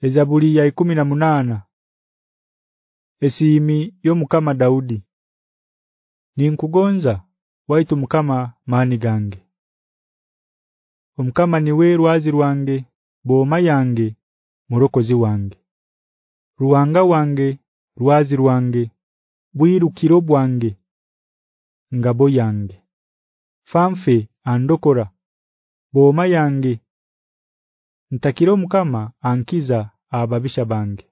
Ezabuli ya 18 Esimi yo mukama Daudi. Ninkugonza waitu mukama mani gange. Omukama niwe rwazi rwange boma yange murokozi wange. Ruwanga wange rwazi rwange bwirukiro bwange ngabo yange. Famfe andokora boma yange Ntakiro mukama ankiza ababisha bange.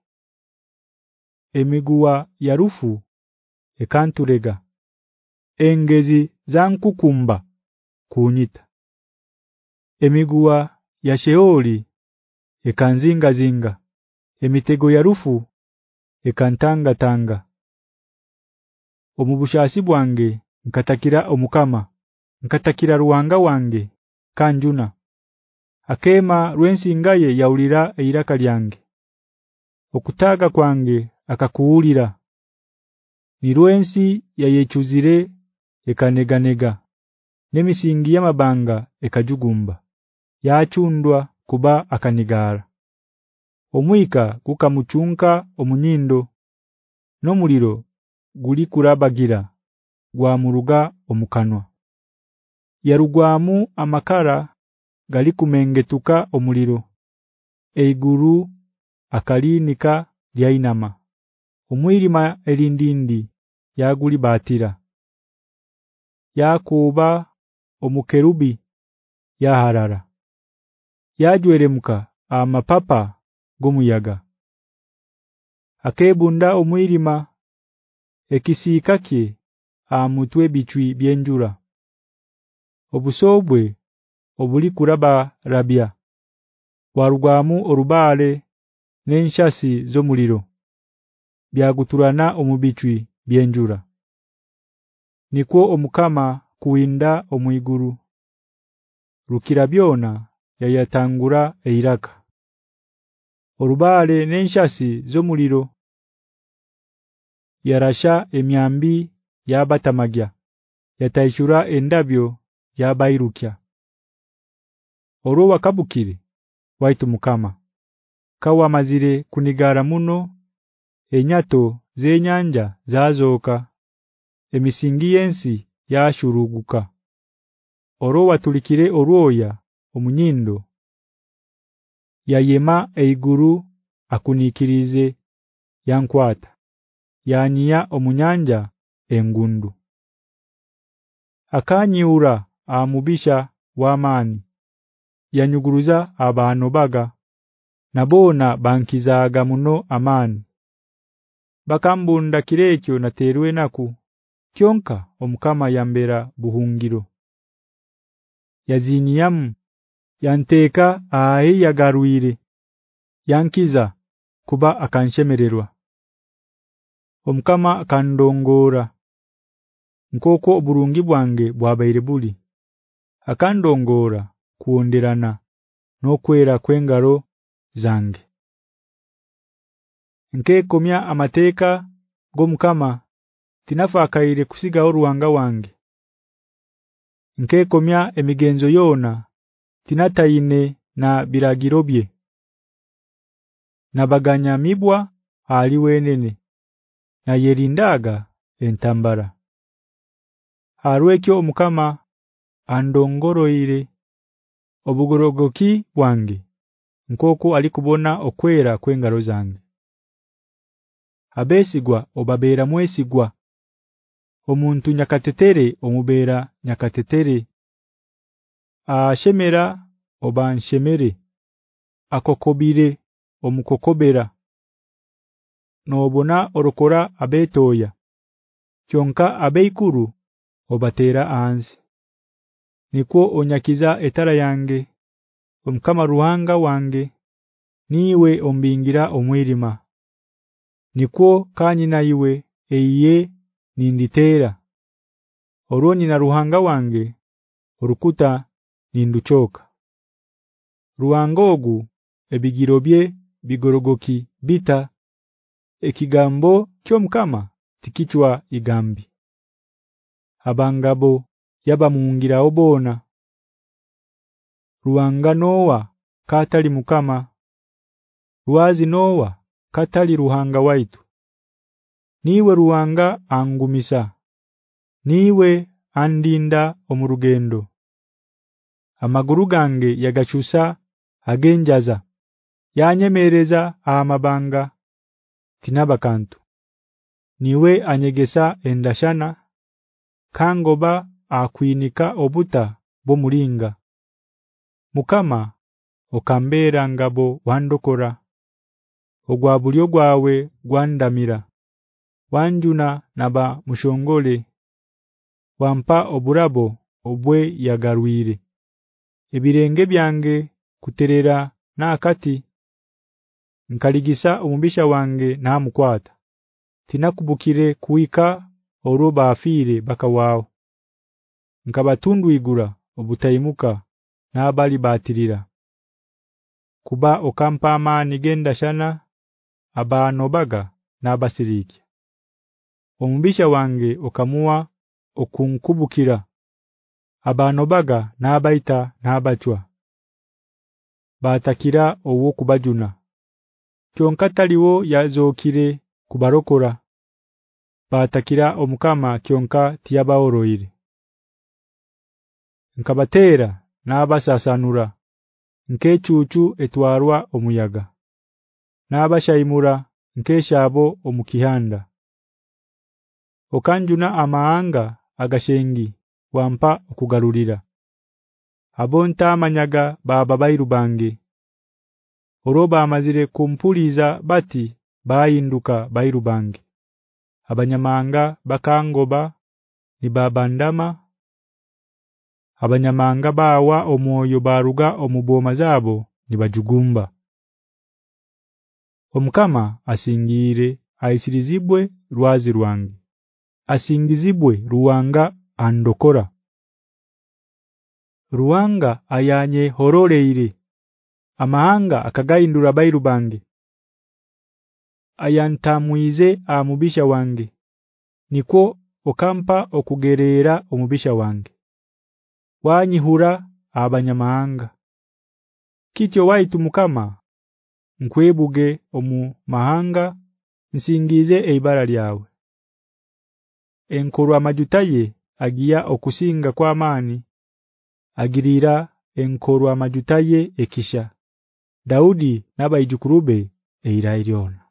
Emiguwa ya rufu ekanturega. Engezi zankukumba kunyita. Emiguwa ya sheoli ekanzinga zinga emitego ya rufu ekantanga tanga Omubushasi bwange nkatakira omukama. Nkatakira ruwanga wange kanjuna Akema rwensingaye yaulira eiraka lyange. Okutaga kwange akakuulira Ni rwensi yayechuzire ekaneganega nemisingi yamabanga ekajugumba. Yachundwa kuba akanigara Omwika kukamuchunka omunyindo nomuliro guli kurabagira gwa muruga omukanwa. Yarugwamu amakara gali kumengetuka omuliro. Eiguru akalinika lyainama omwirima elindindi yaguli batira yakuba omukerubi yaharara yajweremuka amapapa gumuyaga akebunda omwirima ekisikake amutwe bichwi byenjura obusobwe obuli kuraba rabia. Warugwamu orubale nenshasi zomuliro. Byaguturana omubichwi byenjura Nikwo omukama kuwinda omwiguru Rukira byona yayatangura eiraka Orubale nenshasi zomuliro. Yarasha emyambi yabatamagya yataishura endabyo yabairukya Oro wakabukire waitu mukama. Kawa mazire kunigara muno enyato zenyanja zazoka emisingi yensi yashuruguka Oro watulikire orwoya omunyindo yayema eiguru akunikirize yankwata yanyiya omunyanja engundu. Akanyiura amubisha wamani yanyuguruza abano baga. Nabona bankizaga muno amani bakambunda kirekyo naterwe naku. Kyonka omukama yambera buhungiro. Yaziniyam yanteka ayi yagaruire yankiza kuba akanshemererwa. Omukama akandongora. Nkoko oburungi bwange bwabaire buli. Akandongora kuonderana nokwera kwengaro zange. Nkekomya amateka gomukama tinafa akaire kusiga oruwanga wange. Nkekomya emigenzo yona tinataine na biragirobye Nabaganya mibwa ali wenene na yerindaga entambara. Harwekyo omukama andongoroire obugorogoki bwange. Nkoko alikubona okwera kwengaro zange. Abesigwa obabera mwesigwa. Omuntu nyakatetere omubera nyakatetere. Ashemera obanshemere akokobire omukokobera. Nobona orokora abetoya kyonka abeikuru obatera anzi Nikwo onyakiza etara yange omkama ruhanga wange niwe ombingira omwirima. Nikwo kanyina iwe eiye ninditera Oroni na ruhanga wange orukuta ninduchoka Ruwangogu ebigirobye bigorogoki bita ekigambo kyomkama tikichwa igambi. Abangabo yaba muungira obona. Ruanga noa katali mukama. Ruwazi Noa katali ruhanga waitu. Niwe ruwanga angumisa. Niwe andinda omurugendo. Amaguru gange yagachusa agenjaza. Yanyemereza amabanga tinabakantu Niwe anyegesa endashana. Kangoba akwinika obuta bomulinga Mukama okambera ngabo wandokora ogwa bulyo gwawe gwandamira. Wanjuna naba mushongole. Wampa oburabo obwe yagarwire ebirenge byange kuterera nakati. Nkaligisa omumbisha wange namukwata. Tinakubukire kuika oroba afire baka wao nkabatundu igura obutaimuka nabali batirira kuba okampa amani genda shana abano baga nabasiriki omumbisha wange okamuwa okunkubukira abano baga nabaita nabachwa batakira owo kubajuna kyonkataliwo yazokire kubarokora. Batakira omukama kyonka tiyabaoroire nkabatera nabasasanura. Nkechuchu etwarwa omuyaga. Nabashayimura nkeshabo omukihanda. Okanjuna amaanga agashengi wampa okugalulira abonta amanyaga baba bairubange. Oroba amazire kumpuliza bati bayinduka bairubange. Abanyamanga bakangoba ni babandama abanyamanga bawa omwoyo baruga omuboma zabo nibajugumba Omukama asingire aisirizibwe rwazi rwange asingizibwe ruwanga andokora. Ruwanga ayanye hororeire amahanga akagaindura bairubange ayantamuize amubisha wange. Niko okampa okugerera omubisha wange wanyihura abanyamahanga. Kityo waitu mukama nkwebuge omu mahanga nsingize eibara lyawe. Enkuru amajutaye agiya okusinga kwa amani agirira enkuru amajutaye ekisha. Daudi nabayijukurube eira iliona